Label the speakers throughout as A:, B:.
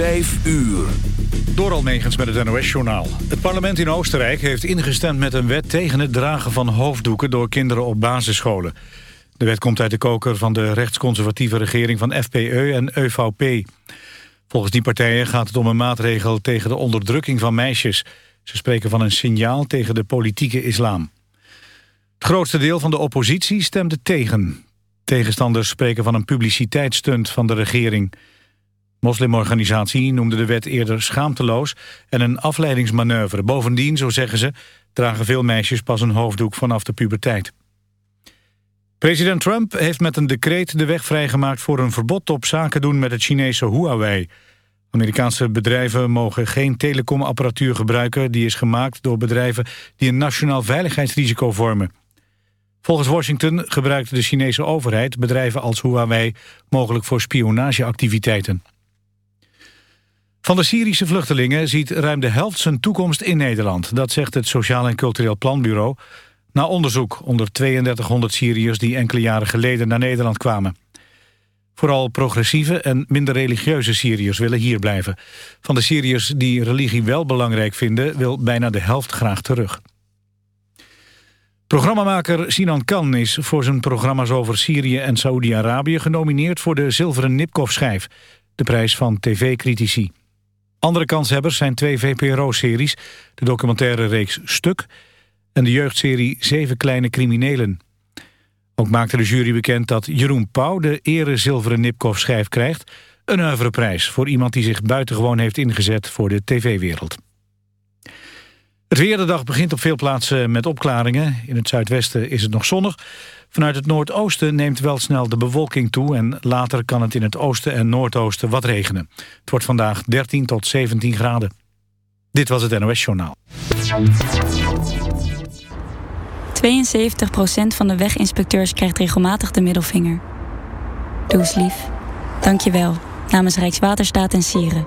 A: 5 uur.
B: Door Almegens met het NOS-journaal. Het parlement in Oostenrijk heeft ingestemd met een wet... tegen het dragen van hoofddoeken door kinderen op basisscholen. De wet komt uit de koker van de rechtsconservatieve regering van FPE en EVP. Volgens die partijen gaat het om een maatregel tegen de onderdrukking van meisjes. Ze spreken van een signaal tegen de politieke islam. Het grootste deel van de oppositie stemde tegen. Tegenstanders spreken van een publiciteitsstunt van de regering... Moslimorganisatie noemde de wet eerder schaamteloos en een afleidingsmanoeuvre. Bovendien, zo zeggen ze, dragen veel meisjes pas een hoofddoek vanaf de puberteit. President Trump heeft met een decreet de weg vrijgemaakt voor een verbod op zaken doen met het Chinese Huawei. Amerikaanse bedrijven mogen geen telecomapparatuur gebruiken die is gemaakt door bedrijven die een nationaal veiligheidsrisico vormen. Volgens Washington gebruikt de Chinese overheid bedrijven als Huawei mogelijk voor spionageactiviteiten. Van de Syrische vluchtelingen ziet ruim de helft zijn toekomst in Nederland. Dat zegt het Sociaal en Cultureel Planbureau... na onderzoek onder 3200 Syriërs die enkele jaren geleden naar Nederland kwamen. Vooral progressieve en minder religieuze Syriërs willen hier blijven. Van de Syriërs die religie wel belangrijk vinden... wil bijna de helft graag terug. Programmamaker Sinan Kan is voor zijn programma's over Syrië en Saoedi-Arabië... genomineerd voor de Zilveren Nipkoff-schijf, de prijs van tv-critici. Andere kanshebbers zijn twee VPRO-series, de documentaire reeks Stuk en de jeugdserie Zeven Kleine Criminelen. Ook maakte de jury bekend dat Jeroen Pauw de ere zilveren Nipkoff schijf krijgt, een prijs voor iemand die zich buitengewoon heeft ingezet voor de tv-wereld. Het weer begint op veel plaatsen met opklaringen. In het zuidwesten is het nog zonnig. Vanuit het noordoosten neemt wel snel de bewolking toe... en later kan het in het oosten en noordoosten wat regenen. Het wordt vandaag 13 tot 17 graden. Dit was het NOS Journaal.
C: 72% van de weginspecteurs krijgt regelmatig de middelvinger. Doe eens lief. Dank je wel. Namens Rijkswaterstaat en Sieren.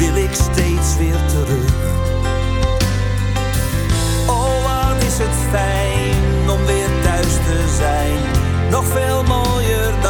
D: wil ik steeds weer terug. Oh, wat is het fijn om weer thuis te zijn. Nog veel mooier dan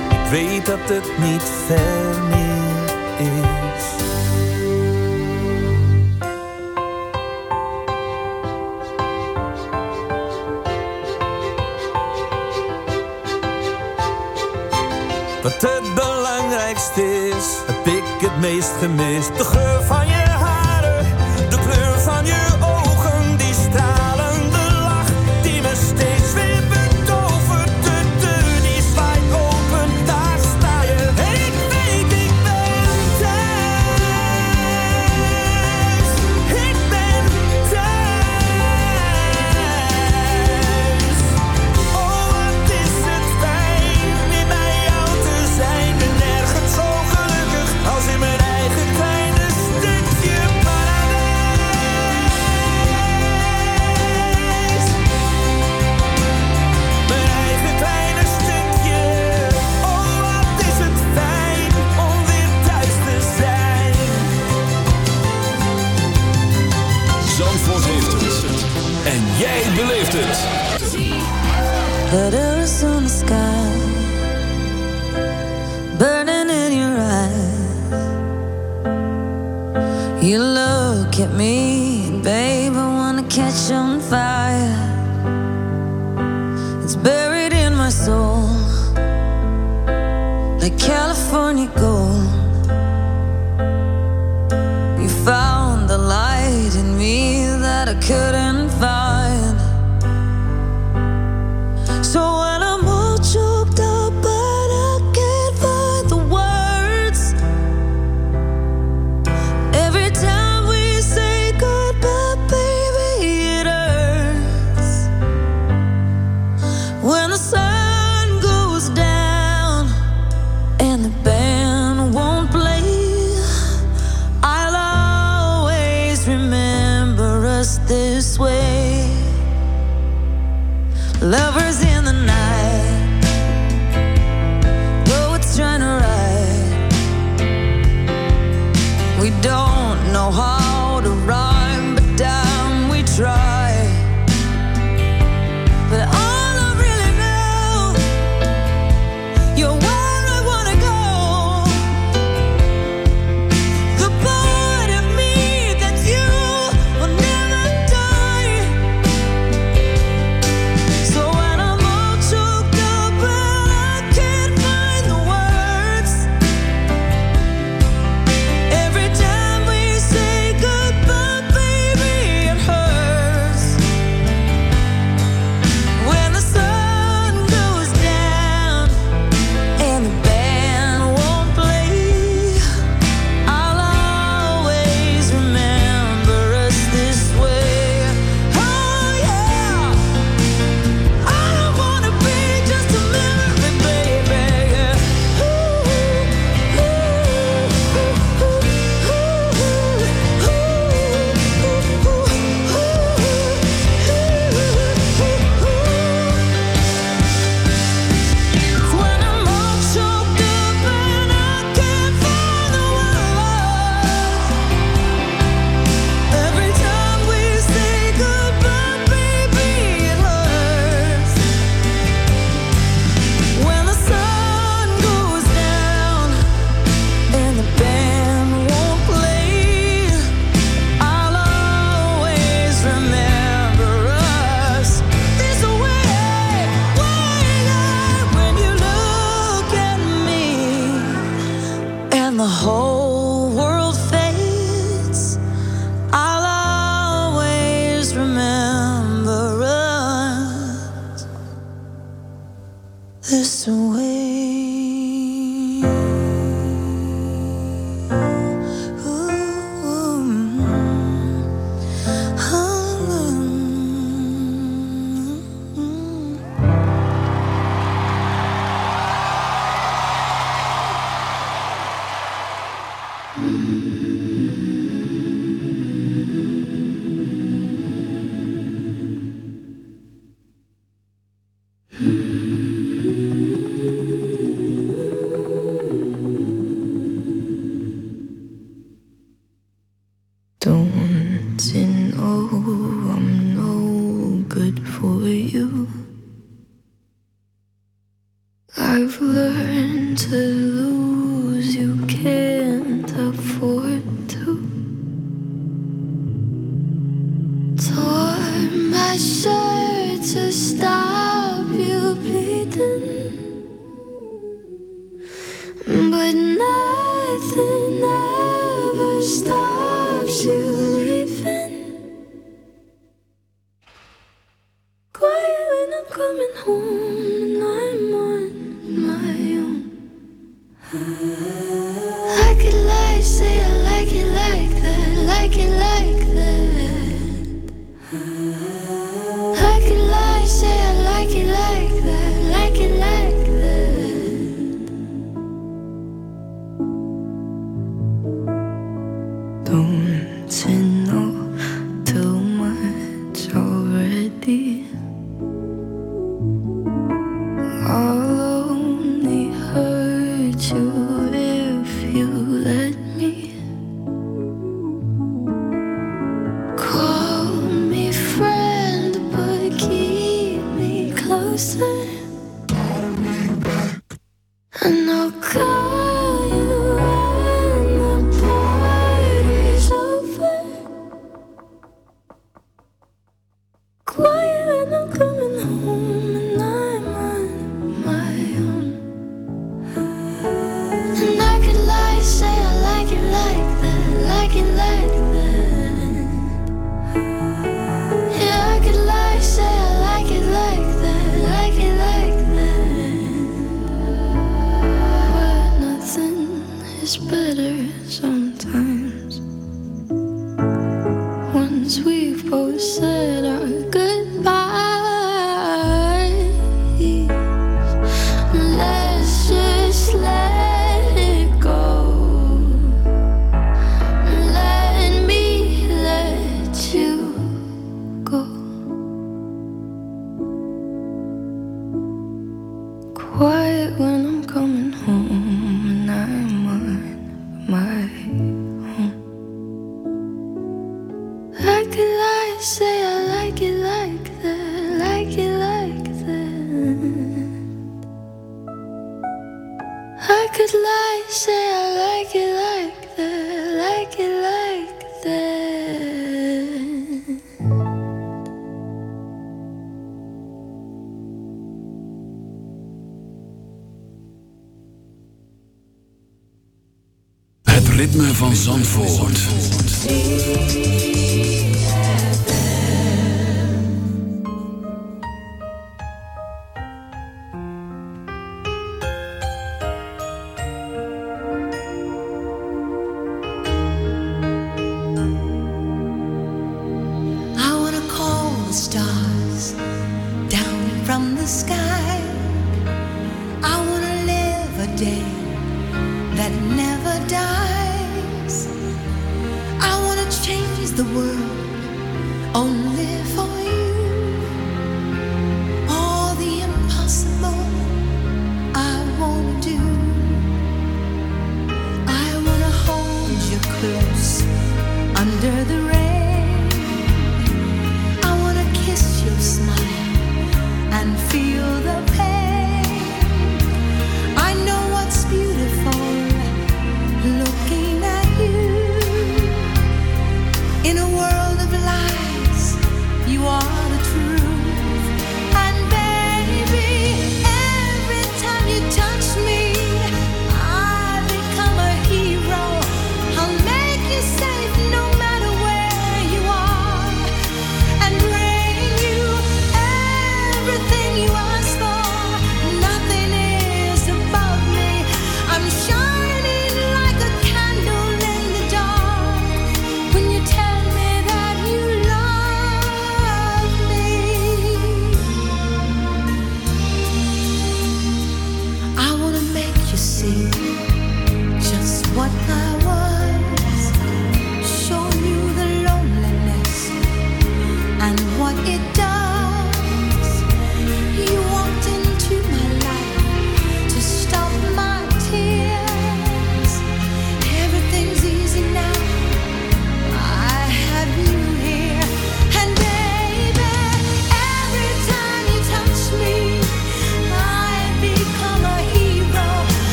D: Weet dat het niet ver meer is. Wat het belangrijkste is, heb ik het meest gemist. De geur van je
E: Letters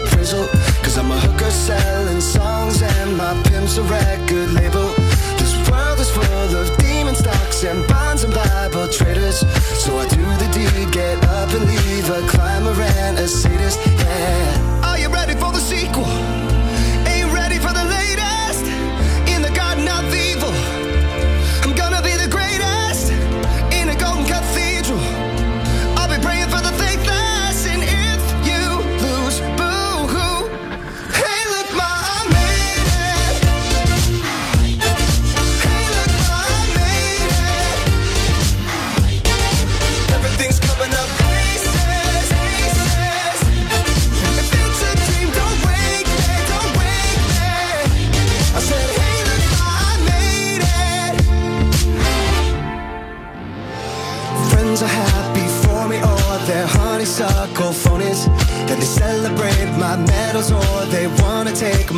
E: Cause I'm
F: a hooker selling songs and my
G: pimp's a record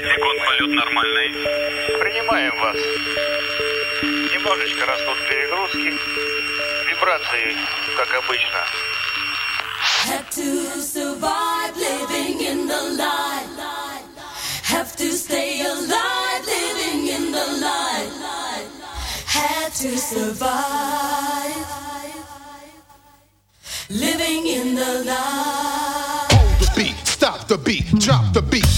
H: 10 секунд, полет нормальный. Принимаем вас. Немножечко растут перегрузки. Вибрации, как обычно.
E: Had to survive living in the light. Have to stay alive living in the light. Had to survive living in the light.
I: Hold the beat, stop the beat, drop the beat.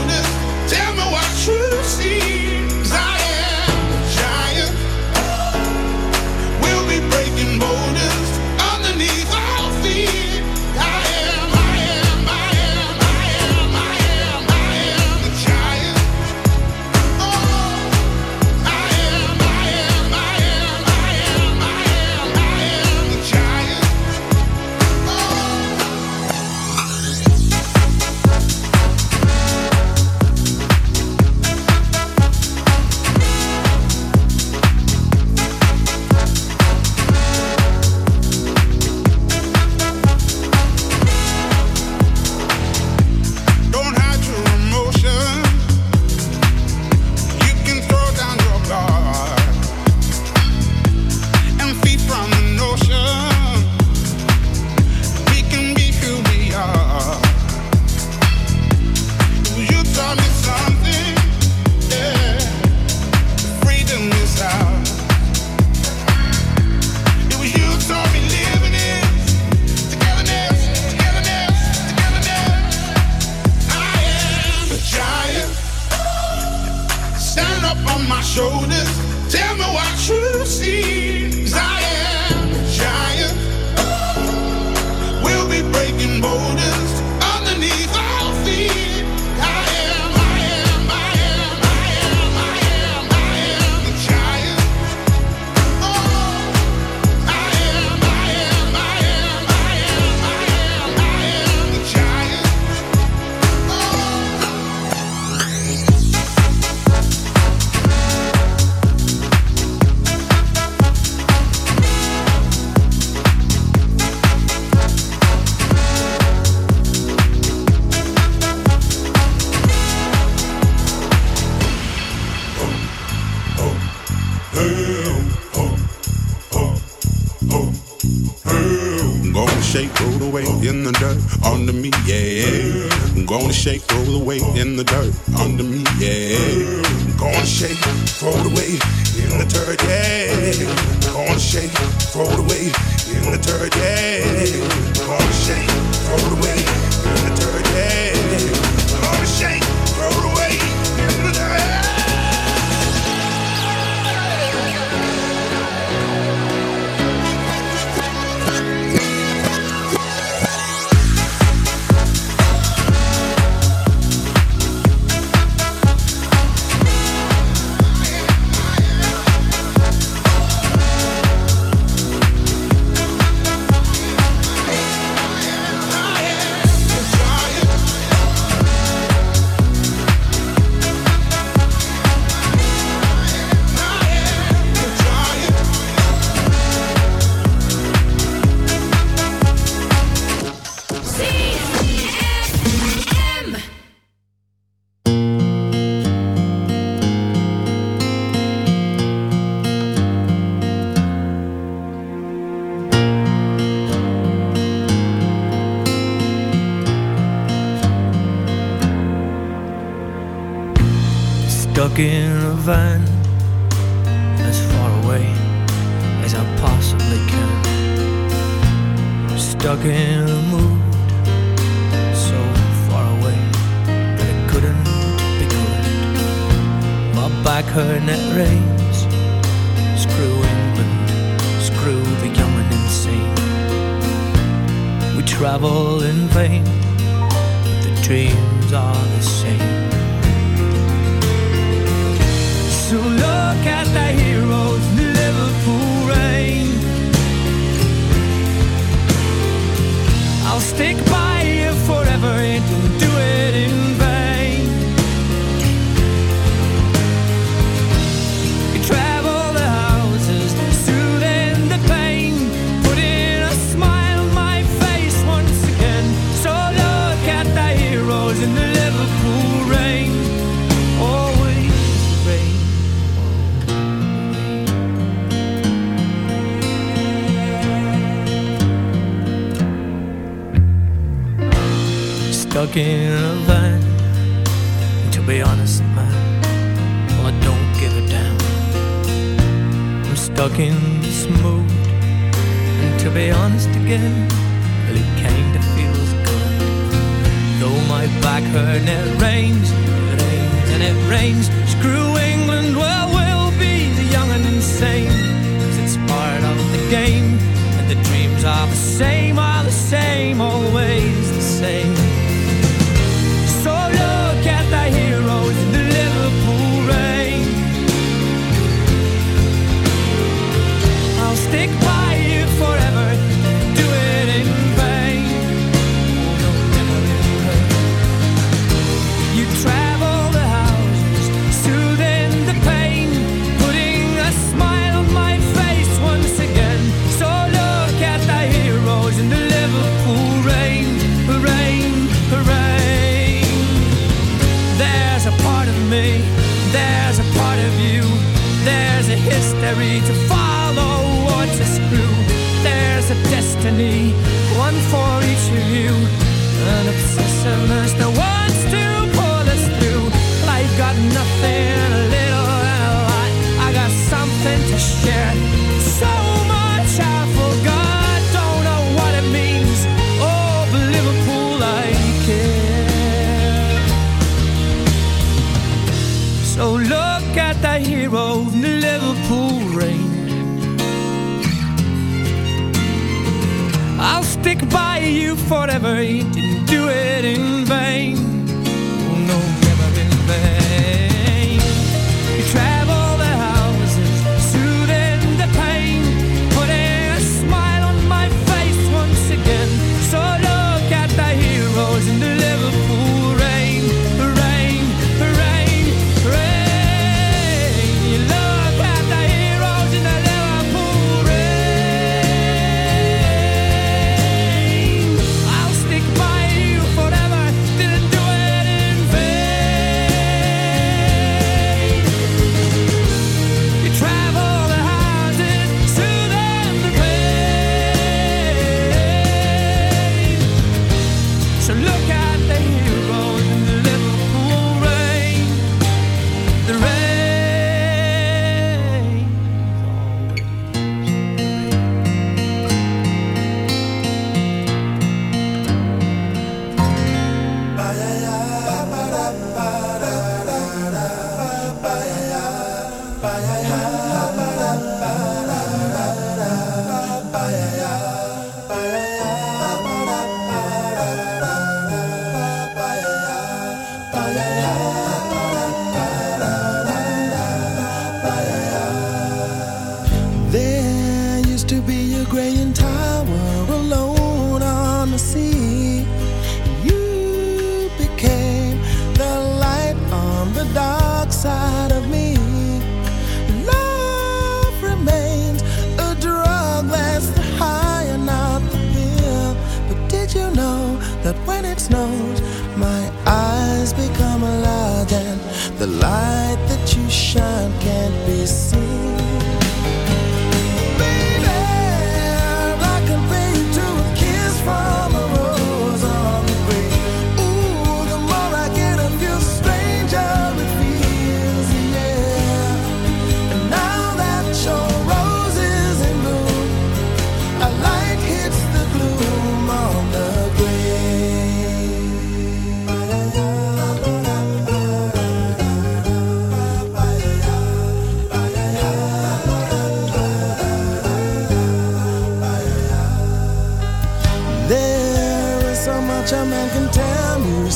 J: Stuck So look at that hero in the Liverpool rain. I'll stick by you forever, you didn't do it in vain.
G: sunshine can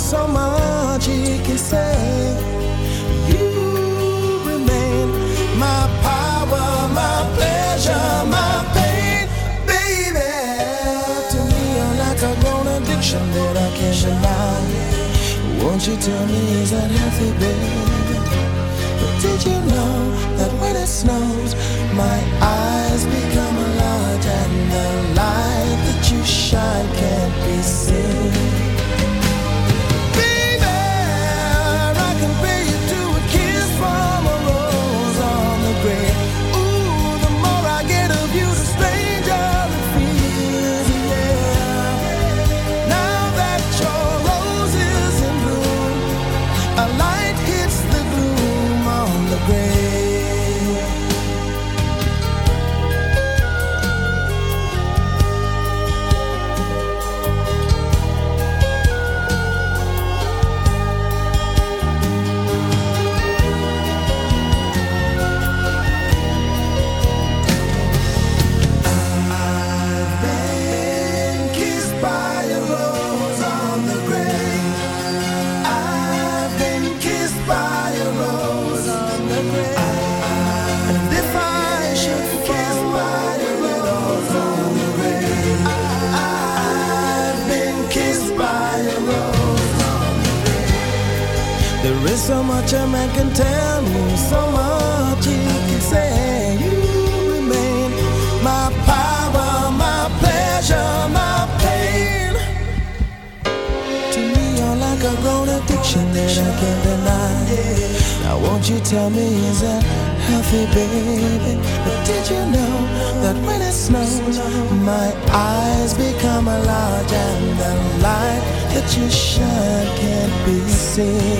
G: so much he can say. You remain my power, my pleasure, my pain, baby. To me, you're like a grown addiction that I can't deny. Won't you tell me is that healthy, baby? Did you? sin.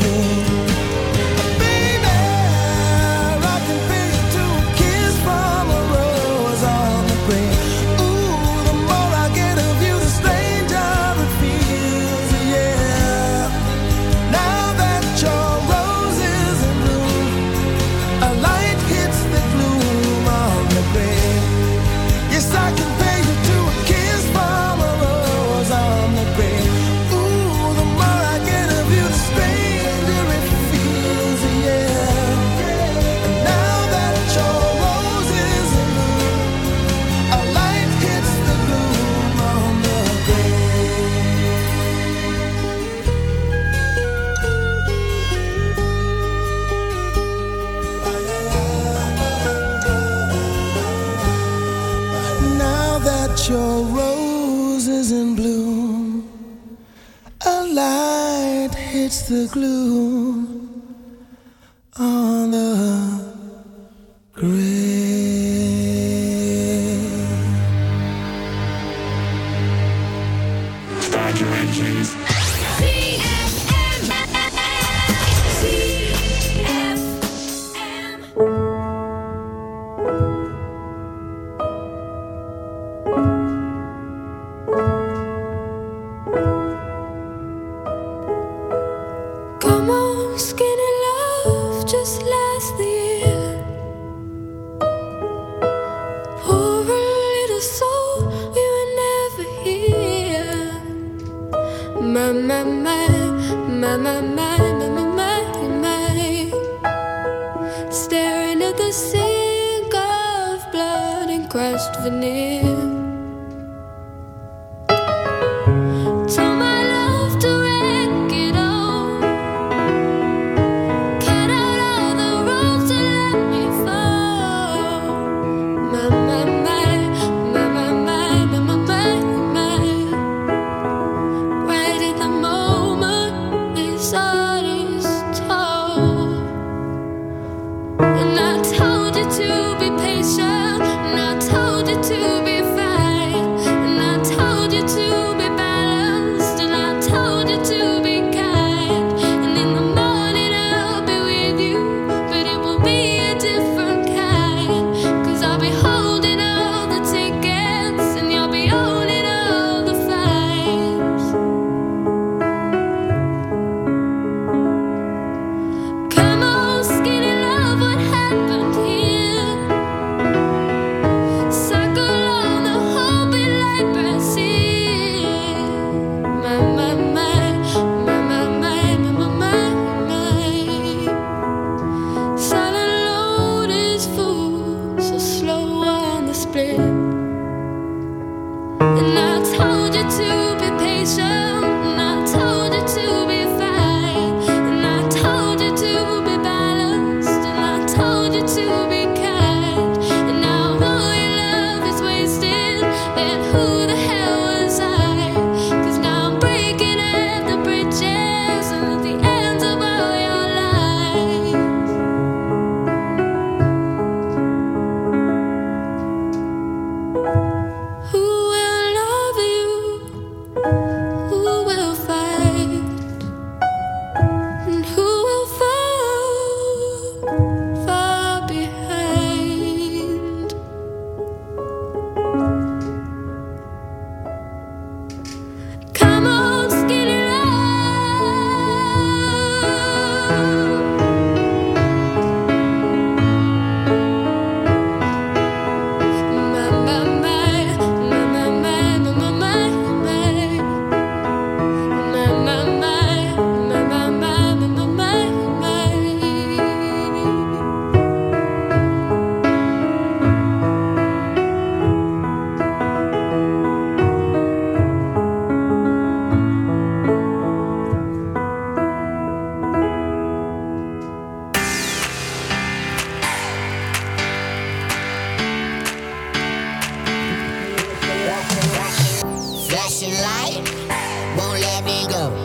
G: that your rose is in bloom, a light hits the gloom on the
F: grid.
K: flashing light won't let me go.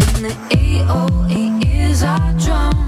L: and the a-o-e is our drum.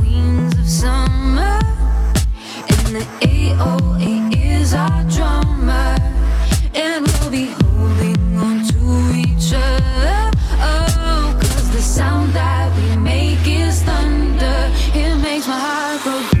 L: summer and the AOE is our drummer, and we'll be holding on to each other. Oh, the sound that we make is thunder, it makes my heart.